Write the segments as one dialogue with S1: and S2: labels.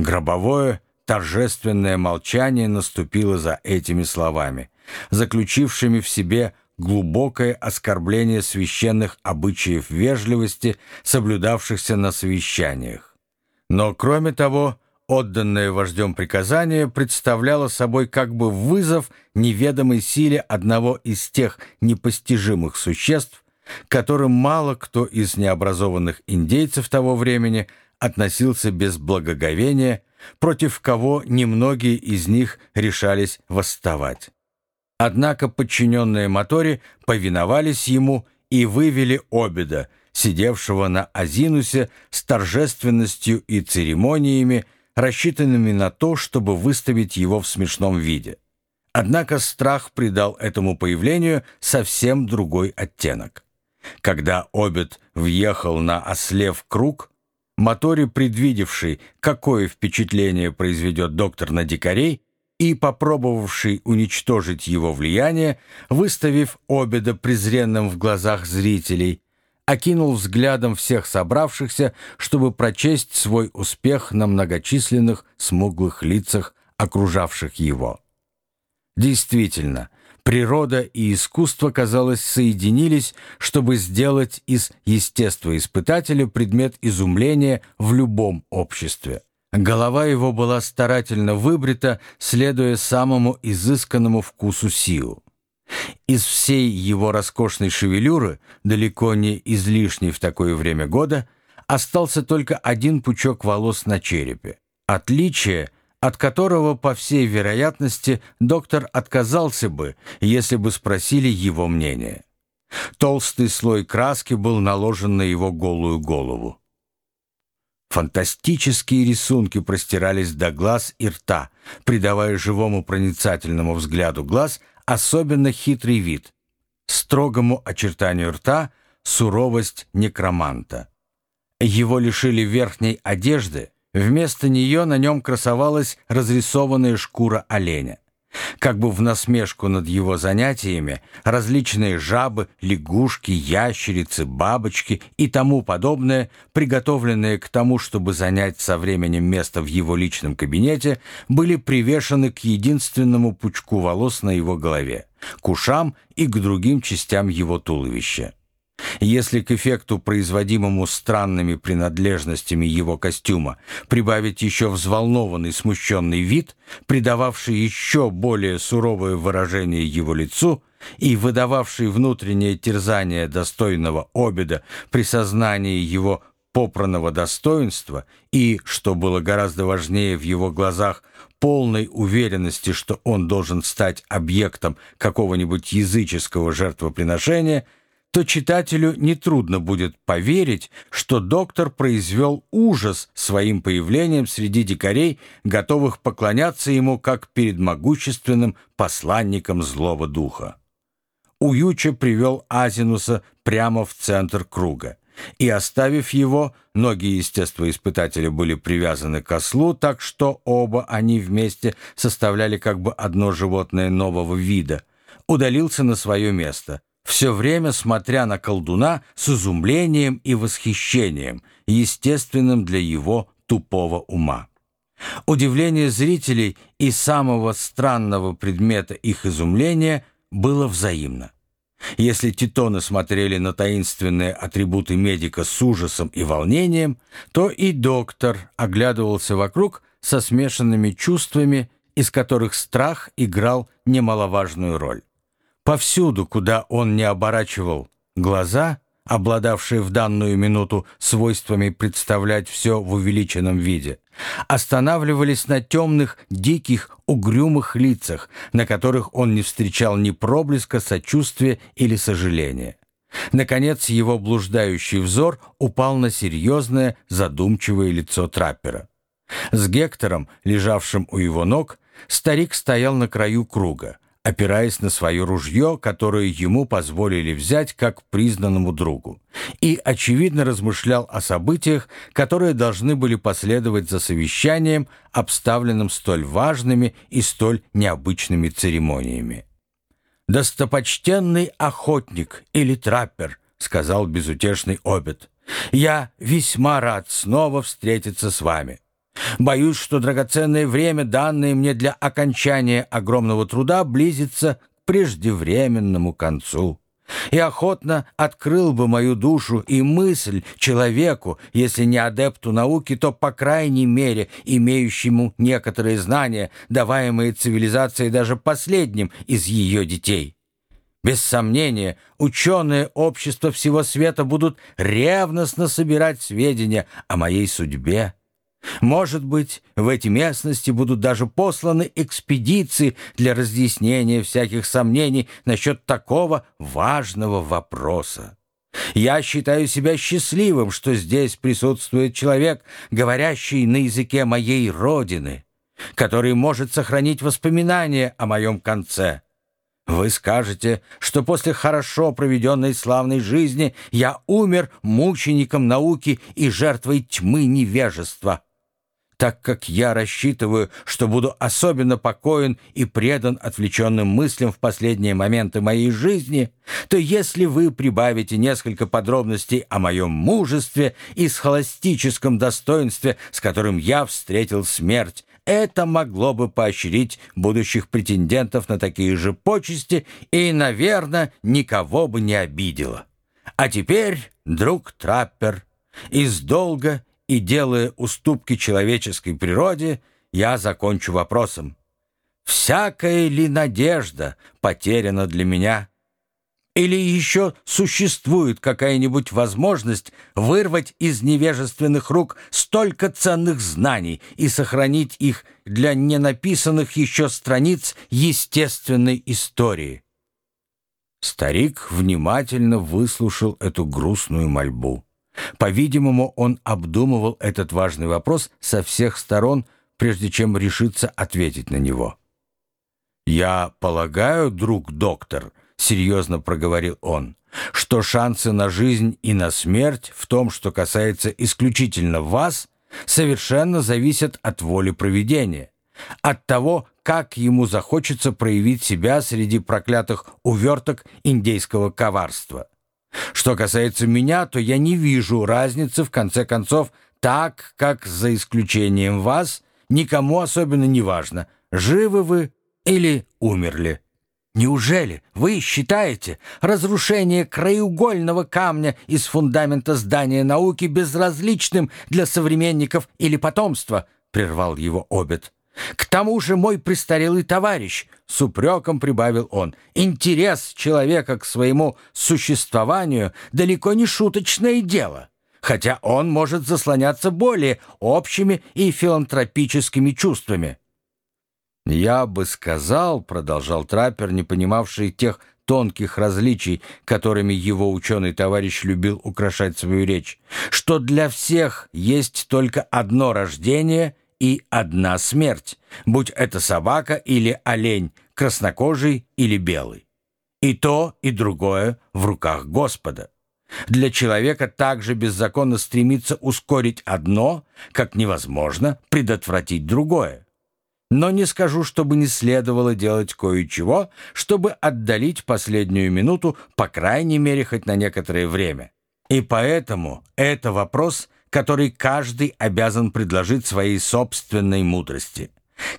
S1: Гробовое торжественное молчание наступило за этими словами, заключившими в себе глубокое оскорбление священных обычаев вежливости, соблюдавшихся на совещаниях. Но, кроме того, отданное вождем приказание представляло собой как бы вызов неведомой силе одного из тех непостижимых существ, которым мало кто из необразованных индейцев того времени относился без благоговения, против кого немногие из них решались восставать. Однако подчиненные Мотори повиновались ему и вывели Обеда, сидевшего на Азинусе с торжественностью и церемониями, рассчитанными на то, чтобы выставить его в смешном виде. Однако страх придал этому появлению совсем другой оттенок. Когда Обед въехал на осле в круг, Мотори, предвидевший, какое впечатление произведет доктор на дикарей, и попробовавший уничтожить его влияние, выставив Обеда презренным в глазах зрителей, окинул взглядом всех собравшихся, чтобы прочесть свой успех на многочисленных смуглых лицах, окружавших его. Действительно, природа и искусство, казалось, соединились, чтобы сделать из естествоиспытателя предмет изумления в любом обществе. Голова его была старательно выбрита, следуя самому изысканному вкусу Сиу. Из всей его роскошной шевелюры, далеко не излишней в такое время года, остался только один пучок волос на черепе. Отличие, от которого, по всей вероятности, доктор отказался бы, если бы спросили его мнение. Толстый слой краски был наложен на его голую голову. Фантастические рисунки простирались до глаз и рта, придавая живому проницательному взгляду глаз особенно хитрый вид, строгому очертанию рта суровость некроманта. Его лишили верхней одежды, вместо нее на нем красовалась разрисованная шкура оленя. Как бы в насмешку над его занятиями, различные жабы, лягушки, ящерицы, бабочки и тому подобное, приготовленные к тому, чтобы занять со временем место в его личном кабинете, были привешены к единственному пучку волос на его голове, к ушам и к другим частям его туловища. Если к эффекту, производимому странными принадлежностями его костюма, прибавить еще взволнованный смущенный вид, придававший еще более суровое выражение его лицу и выдававший внутреннее терзание достойного обеда при сознании его попранного достоинства и, что было гораздо важнее в его глазах, полной уверенности, что он должен стать объектом какого-нибудь языческого жертвоприношения – то читателю нетрудно будет поверить, что доктор произвел ужас своим появлением среди дикарей, готовых поклоняться ему как перед могущественным посланником злого духа. Уюча привел Азинуса прямо в центр круга, и, оставив его, ноги естествоиспытателя были привязаны к ослу, так что оба они вместе составляли как бы одно животное нового вида, удалился на свое место — все время смотря на колдуна с изумлением и восхищением, естественным для его тупого ума. Удивление зрителей и самого странного предмета их изумления было взаимно. Если титоны смотрели на таинственные атрибуты медика с ужасом и волнением, то и доктор оглядывался вокруг со смешанными чувствами, из которых страх играл немаловажную роль. Повсюду, куда он не оборачивал глаза, обладавшие в данную минуту свойствами представлять все в увеличенном виде, останавливались на темных, диких, угрюмых лицах, на которых он не встречал ни проблеска сочувствия или сожаления. Наконец его блуждающий взор упал на серьезное, задумчивое лицо траппера. С Гектором, лежавшим у его ног, старик стоял на краю круга, опираясь на свое ружье, которое ему позволили взять как признанному другу, и, очевидно, размышлял о событиях, которые должны были последовать за совещанием, обставленным столь важными и столь необычными церемониями. «Достопочтенный охотник или траппер», — сказал безутешный обед, — «я весьма рад снова встретиться с вами». Боюсь, что драгоценное время, данное мне для окончания огромного труда, близится к преждевременному концу. И охотно открыл бы мою душу и мысль человеку, если не адепту науки, то, по крайней мере, имеющему некоторые знания, даваемые цивилизацией даже последним из ее детей. Без сомнения, ученые общества всего света будут ревностно собирать сведения о моей судьбе, может быть, в эти местности будут даже посланы экспедиции для разъяснения всяких сомнений насчет такого важного вопроса. Я считаю себя счастливым, что здесь присутствует человек, говорящий на языке моей родины, который может сохранить воспоминания о моем конце. Вы скажете, что после хорошо проведенной славной жизни я умер мучеником науки и жертвой тьмы невежества так как я рассчитываю, что буду особенно покоен и предан отвлеченным мыслям в последние моменты моей жизни, то если вы прибавите несколько подробностей о моем мужестве и схоластическом достоинстве, с которым я встретил смерть, это могло бы поощрить будущих претендентов на такие же почести и, наверное, никого бы не обидело. А теперь, друг Траппер, из долга и делая уступки человеческой природе, я закончу вопросом. Всякая ли надежда потеряна для меня? Или еще существует какая-нибудь возможность вырвать из невежественных рук столько ценных знаний и сохранить их для ненаписанных еще страниц естественной истории? Старик внимательно выслушал эту грустную мольбу. По-видимому, он обдумывал этот важный вопрос со всех сторон, прежде чем решиться ответить на него. «Я полагаю, друг доктор», — серьезно проговорил он, «что шансы на жизнь и на смерть в том, что касается исключительно вас, совершенно зависят от воли провидения, от того, как ему захочется проявить себя среди проклятых уверток индейского коварства. Что касается меня, то я не вижу разницы, в конце концов, так как, за исключением вас, никому особенно не важно, живы вы или умерли. Неужели вы считаете разрушение краеугольного камня из фундамента здания науки безразличным для современников или потомства? Прервал его обед. К тому же мой престарелый товарищ, с упреком прибавил он, интерес человека к своему существованию далеко не шуточное дело, хотя он может заслоняться более общими и филантропическими чувствами. «Я бы сказал», — продолжал траппер, не понимавший тех тонких различий, которыми его ученый товарищ любил украшать свою речь, что для всех есть только одно рождение и одна смерть, будь это собака или олень, краснокожий или белый. И то, и другое в руках Господа. Для человека также беззаконно стремится ускорить одно, как невозможно предотвратить другое. Но не скажу, чтобы не следовало делать кое-чего, чтобы отдалить последнюю минуту, по крайней мере, хоть на некоторое время. И поэтому это вопрос – который каждый обязан предложить своей собственной мудрости.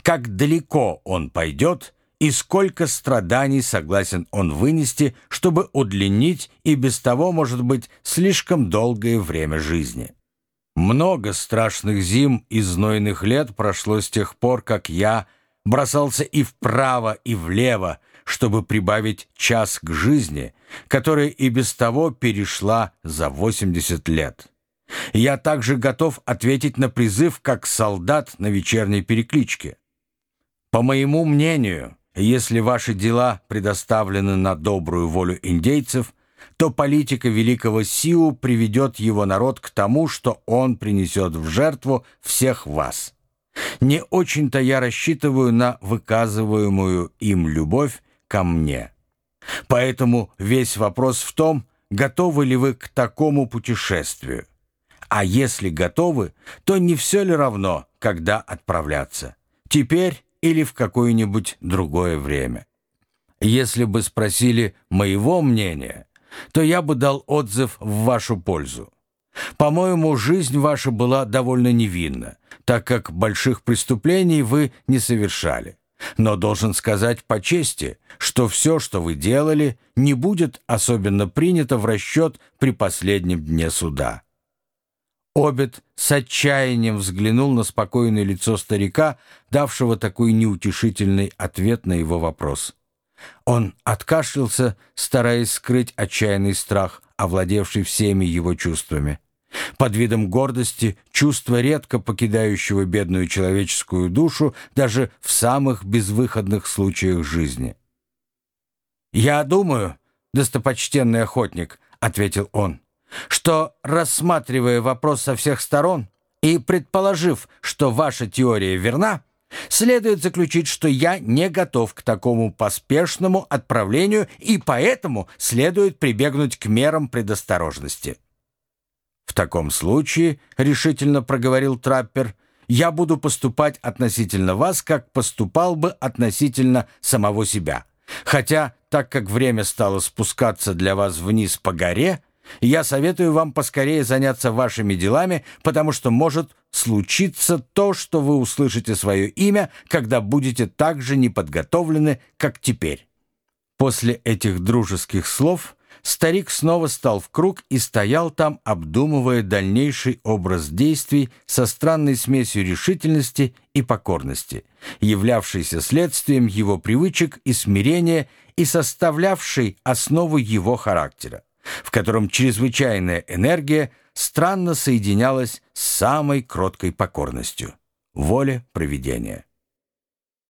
S1: Как далеко он пойдет и сколько страданий согласен он вынести, чтобы удлинить и без того, может быть, слишком долгое время жизни. Много страшных зим и знойных лет прошло с тех пор, как я бросался и вправо, и влево, чтобы прибавить час к жизни, которая и без того перешла за 80 лет. Я также готов ответить на призыв как солдат на вечерней перекличке. По моему мнению, если ваши дела предоставлены на добрую волю индейцев, то политика великого Сиу приведет его народ к тому, что он принесет в жертву всех вас. Не очень-то я рассчитываю на выказываемую им любовь ко мне. Поэтому весь вопрос в том, готовы ли вы к такому путешествию. А если готовы, то не все ли равно, когда отправляться? Теперь или в какое-нибудь другое время? Если бы спросили моего мнения, то я бы дал отзыв в вашу пользу. По-моему, жизнь ваша была довольно невинна, так как больших преступлений вы не совершали. Но должен сказать по чести, что все, что вы делали, не будет особенно принято в расчет при последнем дне суда. Обед с отчаянием взглянул на спокойное лицо старика, давшего такой неутешительный ответ на его вопрос. Он откашлялся, стараясь скрыть отчаянный страх, овладевший всеми его чувствами. Под видом гордости, чувство редко покидающего бедную человеческую душу даже в самых безвыходных случаях жизни. «Я думаю, достопочтенный охотник», — ответил он, «что, рассматривая вопрос со всех сторон и предположив, что ваша теория верна, следует заключить, что я не готов к такому поспешному отправлению и поэтому следует прибегнуть к мерам предосторожности». «В таком случае», — решительно проговорил траппер, «я буду поступать относительно вас, как поступал бы относительно самого себя. Хотя, так как время стало спускаться для вас вниз по горе, я советую вам поскорее заняться вашими делами, потому что может случиться то, что вы услышите свое имя, когда будете так же неподготовлены, как теперь». После этих дружеских слов старик снова стал в круг и стоял там, обдумывая дальнейший образ действий со странной смесью решительности и покорности, являвшийся следствием его привычек и смирения и составлявший основу его характера, в котором чрезвычайная энергия странно соединялась с самой кроткой покорностью, воле провидения.